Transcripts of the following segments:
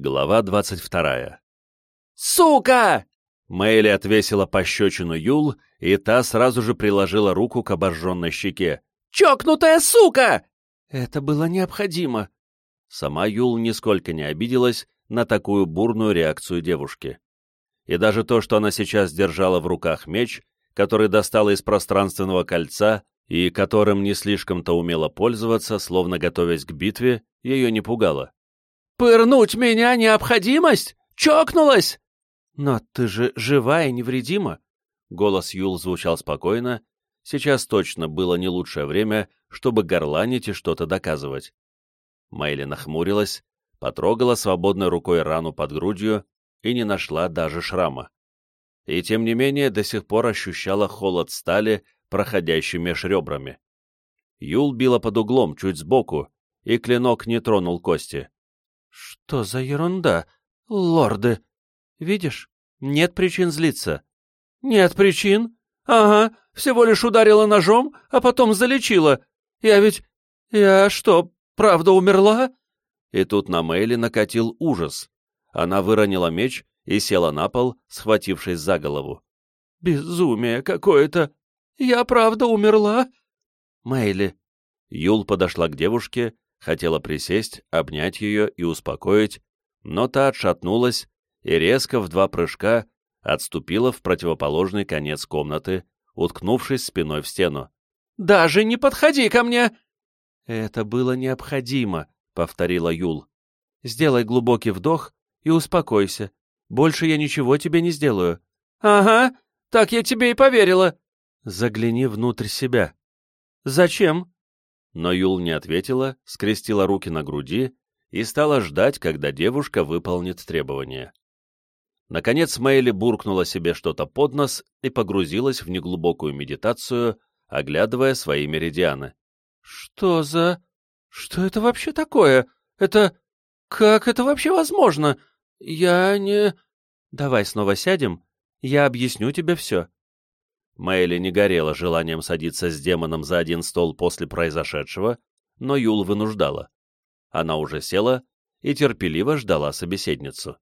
Глава двадцать вторая. «Сука!» Мэйли отвесила пощечину Юл, и та сразу же приложила руку к обожженной щеке. «Чокнутая сука!» «Это было необходимо». Сама Юл нисколько не обиделась на такую бурную реакцию девушки. И даже то, что она сейчас держала в руках меч, который достала из пространственного кольца и которым не слишком-то умела пользоваться, словно готовясь к битве, ее не пугало. «Пырнуть меня необходимость? Чокнулась!» «Но ты же жива и невредима!» Голос Юл звучал спокойно. Сейчас точно было не лучшее время, чтобы горланить и что-то доказывать. Майли нахмурилась, потрогала свободной рукой рану под грудью и не нашла даже шрама. И тем не менее до сих пор ощущала холод стали, проходящий меж ребрами. Юл била под углом, чуть сбоку, и клинок не тронул кости. «Что за ерунда, лорды? Видишь, нет причин злиться». «Нет причин? Ага, всего лишь ударила ножом, а потом залечила. Я ведь... Я что, правда умерла?» И тут на Мэйли накатил ужас. Она выронила меч и села на пол, схватившись за голову. «Безумие какое-то! Я правда умерла?» «Мэйли». Юл подошла к девушке, хотела присесть, обнять ее и успокоить, но та отшатнулась и резко в два прыжка отступила в противоположный конец комнаты, уткнувшись спиной в стену. «Даже не подходи ко мне!» «Это было необходимо», — повторила Юл. «Сделай глубокий вдох и успокойся. Больше я ничего тебе не сделаю». «Ага, так я тебе и поверила». «Загляни внутрь себя». «Зачем?» Но Юл не ответила, скрестила руки на груди и стала ждать, когда девушка выполнит требования. Наконец Мэйли буркнула себе что-то под нос и погрузилась в неглубокую медитацию, оглядывая свои меридианы. «Что за... Что это вообще такое? Это... Как это вообще возможно? Я не...» «Давай снова сядем, я объясню тебе все». Мэйли не горела желанием садиться с демоном за один стол после произошедшего, но Юл вынуждала. Она уже села и терпеливо ждала собеседницу.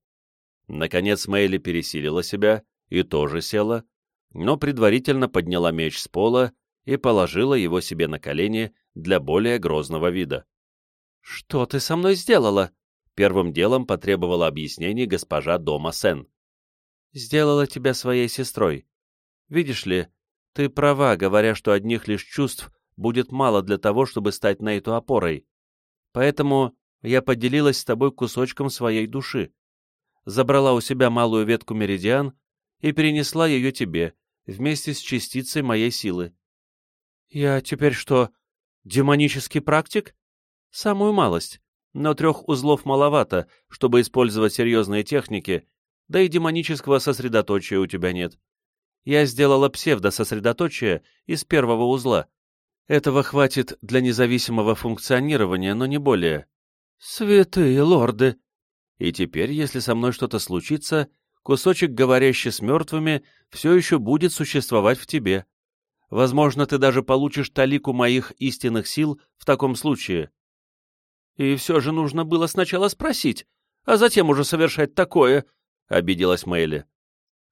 Наконец Мэйли пересилила себя и тоже села, но предварительно подняла меч с пола и положила его себе на колени для более грозного вида. «Что ты со мной сделала?» Первым делом потребовала объяснений госпожа Дома Сен. «Сделала тебя своей сестрой. Видишь ли, ты права, говоря, что одних лишь чувств будет мало для того, чтобы стать на эту опорой. Поэтому я поделилась с тобой кусочком своей души забрала у себя малую ветку меридиан и перенесла ее тебе, вместе с частицей моей силы. Я теперь что, демонический практик? Самую малость, но трех узлов маловато, чтобы использовать серьезные техники, да и демонического сосредоточия у тебя нет. Я сделала псевдососредоточие из первого узла. Этого хватит для независимого функционирования, но не более. «Святые лорды!» И теперь, если со мной что-то случится, кусочек, говорящий с мертвыми, все еще будет существовать в тебе. Возможно, ты даже получишь талику моих истинных сил в таком случае. И все же нужно было сначала спросить, а затем уже совершать такое, — обиделась Мэйли.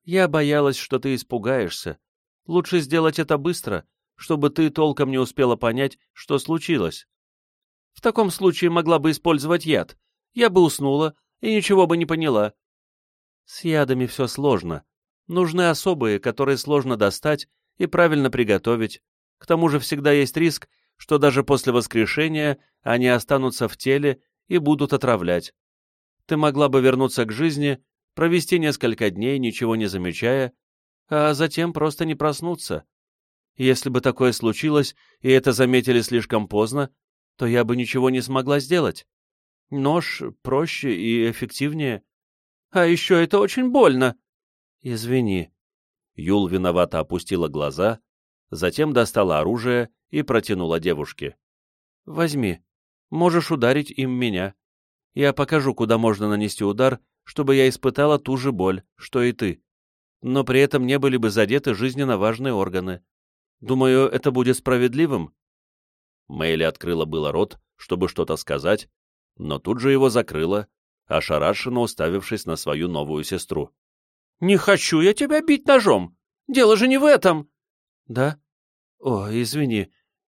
Я боялась, что ты испугаешься. Лучше сделать это быстро, чтобы ты толком не успела понять, что случилось. В таком случае могла бы использовать яд. Я бы уснула, и ничего бы не поняла. С ядами все сложно. Нужны особые, которые сложно достать и правильно приготовить. К тому же всегда есть риск, что даже после воскрешения они останутся в теле и будут отравлять. Ты могла бы вернуться к жизни, провести несколько дней, ничего не замечая, а затем просто не проснуться. Если бы такое случилось, и это заметили слишком поздно, то я бы ничего не смогла сделать. Нож проще и эффективнее. А еще это очень больно. Извини. Юл виновато опустила глаза, затем достала оружие и протянула девушке. Возьми. Можешь ударить им меня. Я покажу, куда можно нанести удар, чтобы я испытала ту же боль, что и ты. Но при этом не были бы задеты жизненно важные органы. Думаю, это будет справедливым. Мэйли открыла было рот, чтобы что-то сказать, но тут же его закрыла, ошарашенно уставившись на свою новую сестру. «Не хочу я тебя бить ножом! Дело же не в этом!» «Да? О, извини,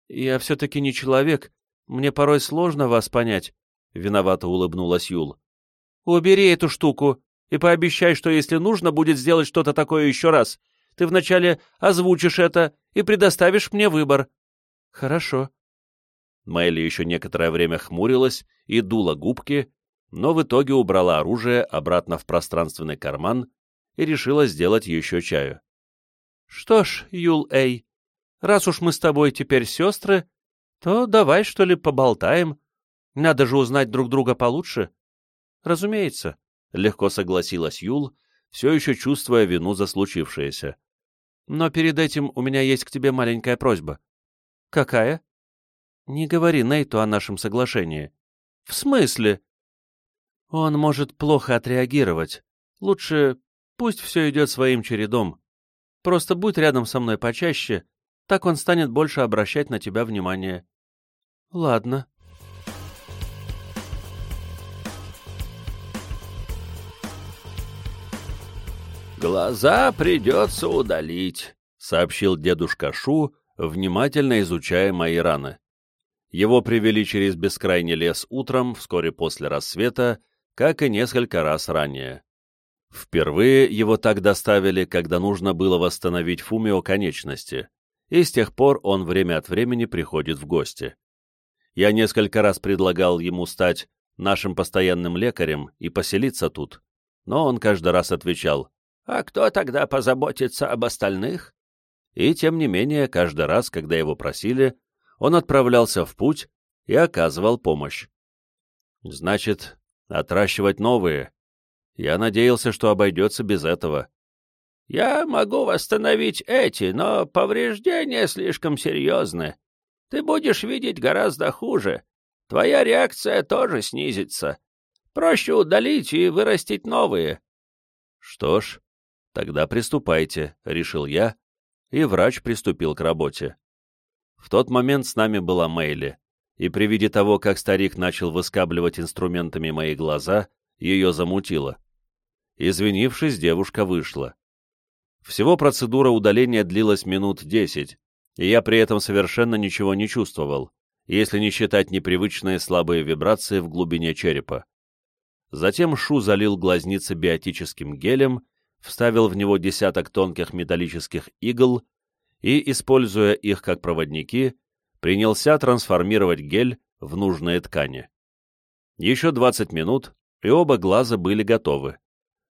я все-таки не человек, мне порой сложно вас понять», — виновато улыбнулась Юл. «Убери эту штуку и пообещай, что если нужно будет сделать что-то такое еще раз, ты вначале озвучишь это и предоставишь мне выбор». «Хорошо». Мэйли еще некоторое время хмурилась и дула губки, но в итоге убрала оружие обратно в пространственный карман и решила сделать еще чаю. «Что ж, Юл Эй, раз уж мы с тобой теперь сестры, то давай, что ли, поболтаем. Надо же узнать друг друга получше». «Разумеется», — легко согласилась Юл, все еще чувствуя вину за случившееся. «Но перед этим у меня есть к тебе маленькая просьба». «Какая?» «Не говори Нейту о нашем соглашении». «В смысле?» «Он может плохо отреагировать. Лучше пусть все идет своим чередом. Просто будь рядом со мной почаще, так он станет больше обращать на тебя внимание». «Ладно», «Глаза придется удалить», — сообщил дедушка Шу, внимательно изучая мои раны. Его привели через бескрайний лес утром, вскоре после рассвета, как и несколько раз ранее. Впервые его так доставили, когда нужно было восстановить Фумио конечности, и с тех пор он время от времени приходит в гости. Я несколько раз предлагал ему стать нашим постоянным лекарем и поселиться тут, но он каждый раз отвечал а кто тогда позаботится об остальных? И тем не менее, каждый раз, когда его просили, он отправлялся в путь и оказывал помощь. Значит, отращивать новые. Я надеялся, что обойдется без этого. Я могу восстановить эти, но повреждения слишком серьезны. Ты будешь видеть гораздо хуже. Твоя реакция тоже снизится. Проще удалить и вырастить новые. Что ж, «Тогда приступайте», — решил я, и врач приступил к работе. В тот момент с нами была Мэйли, и при виде того, как старик начал выскабливать инструментами мои глаза, ее замутило. Извинившись, девушка вышла. Всего процедура удаления длилась минут десять, и я при этом совершенно ничего не чувствовал, если не считать непривычные слабые вибрации в глубине черепа. Затем Шу залил глазницы биотическим гелем вставил в него десяток тонких металлических игл и, используя их как проводники, принялся трансформировать гель в нужные ткани. Еще 20 минут, и оба глаза были готовы.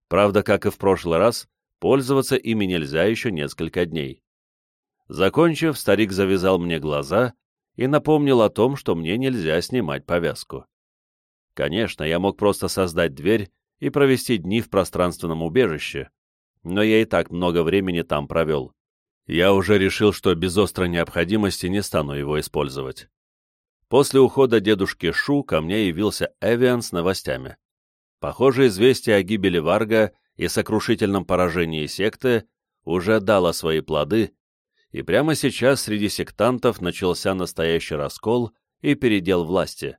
Правда, как и в прошлый раз, пользоваться ими нельзя еще несколько дней. Закончив, старик завязал мне глаза и напомнил о том, что мне нельзя снимать повязку. Конечно, я мог просто создать дверь и провести дни в пространственном убежище, но я и так много времени там провел. Я уже решил, что без острой необходимости не стану его использовать. После ухода дедушки Шу ко мне явился Эвиан с новостями. Похоже, известие о гибели Варга и сокрушительном поражении секты уже дало свои плоды, и прямо сейчас среди сектантов начался настоящий раскол и передел власти.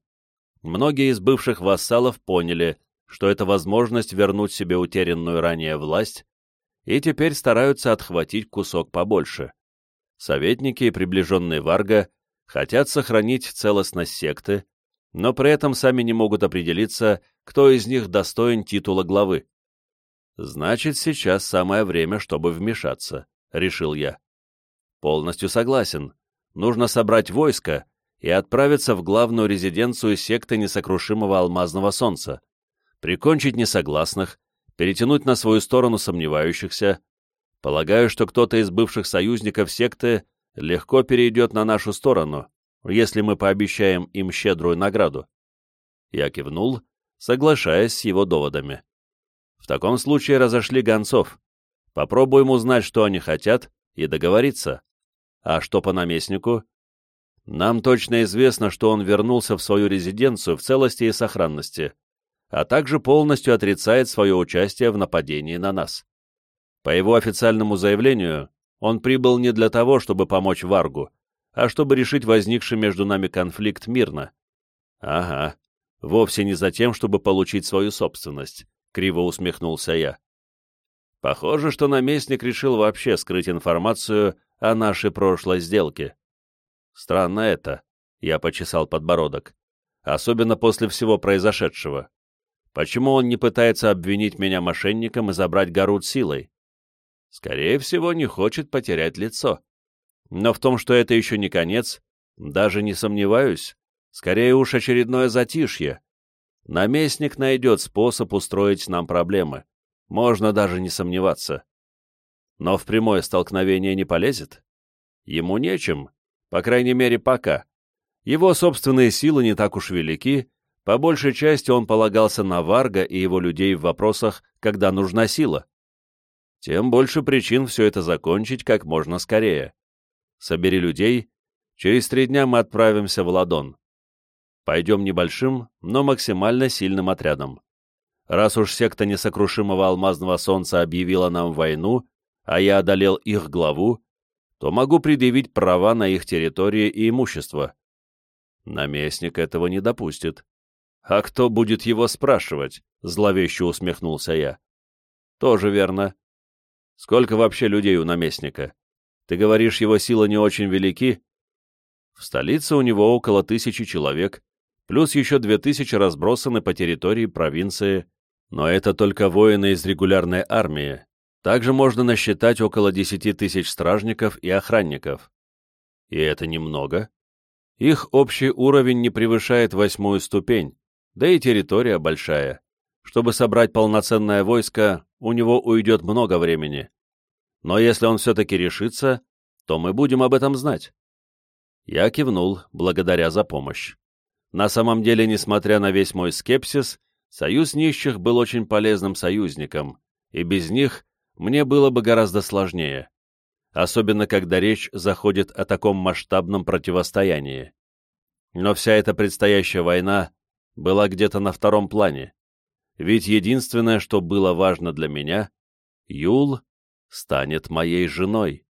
Многие из бывших вассалов поняли, что это возможность вернуть себе утерянную ранее власть и теперь стараются отхватить кусок побольше. Советники и приближенные Варга хотят сохранить целостность секты, но при этом сами не могут определиться, кто из них достоин титула главы. «Значит, сейчас самое время, чтобы вмешаться», — решил я. «Полностью согласен. Нужно собрать войско и отправиться в главную резиденцию секты несокрушимого алмазного солнца, прикончить несогласных, перетянуть на свою сторону сомневающихся. Полагаю, что кто-то из бывших союзников секты легко перейдет на нашу сторону, если мы пообещаем им щедрую награду. Я кивнул, соглашаясь с его доводами. В таком случае разошли гонцов. Попробуем узнать, что они хотят, и договориться. А что по наместнику? Нам точно известно, что он вернулся в свою резиденцию в целости и сохранности а также полностью отрицает свое участие в нападении на нас. По его официальному заявлению, он прибыл не для того, чтобы помочь Варгу, а чтобы решить возникший между нами конфликт мирно. Ага, вовсе не за тем, чтобы получить свою собственность, — криво усмехнулся я. Похоже, что наместник решил вообще скрыть информацию о нашей прошлой сделке. Странно это, — я почесал подбородок, особенно после всего произошедшего. Почему он не пытается обвинить меня мошенником и забрать Гарут силой? Скорее всего, не хочет потерять лицо. Но в том, что это еще не конец, даже не сомневаюсь. Скорее уж очередное затишье. Наместник найдет способ устроить нам проблемы. Можно даже не сомневаться. Но в прямое столкновение не полезет. Ему нечем, по крайней мере, пока. Его собственные силы не так уж велики, по большей части он полагался на Варга и его людей в вопросах, когда нужна сила. Тем больше причин все это закончить как можно скорее. Собери людей, через три дня мы отправимся в Ладон. Пойдем небольшим, но максимально сильным отрядом. Раз уж секта несокрушимого алмазного солнца объявила нам войну, а я одолел их главу, то могу предъявить права на их территории и имущество. Наместник этого не допустит. «А кто будет его спрашивать?» — зловеще усмехнулся я. «Тоже верно. Сколько вообще людей у наместника? Ты говоришь, его силы не очень велики?» В столице у него около тысячи человек, плюс еще две тысячи разбросаны по территории провинции, но это только воины из регулярной армии. Также можно насчитать около десяти тысяч стражников и охранников. И это немного. Их общий уровень не превышает восьмую ступень, да и территория большая. Чтобы собрать полноценное войско, у него уйдет много времени. Но если он все-таки решится, то мы будем об этом знать. Я кивнул, благодаря за помощь. На самом деле, несмотря на весь мой скепсис, Союз нищих был очень полезным союзником, и без них мне было бы гораздо сложнее, особенно когда речь заходит о таком масштабном противостоянии. Но вся эта предстоящая война была где-то на втором плане. Ведь единственное, что было важно для меня, Юл станет моей женой.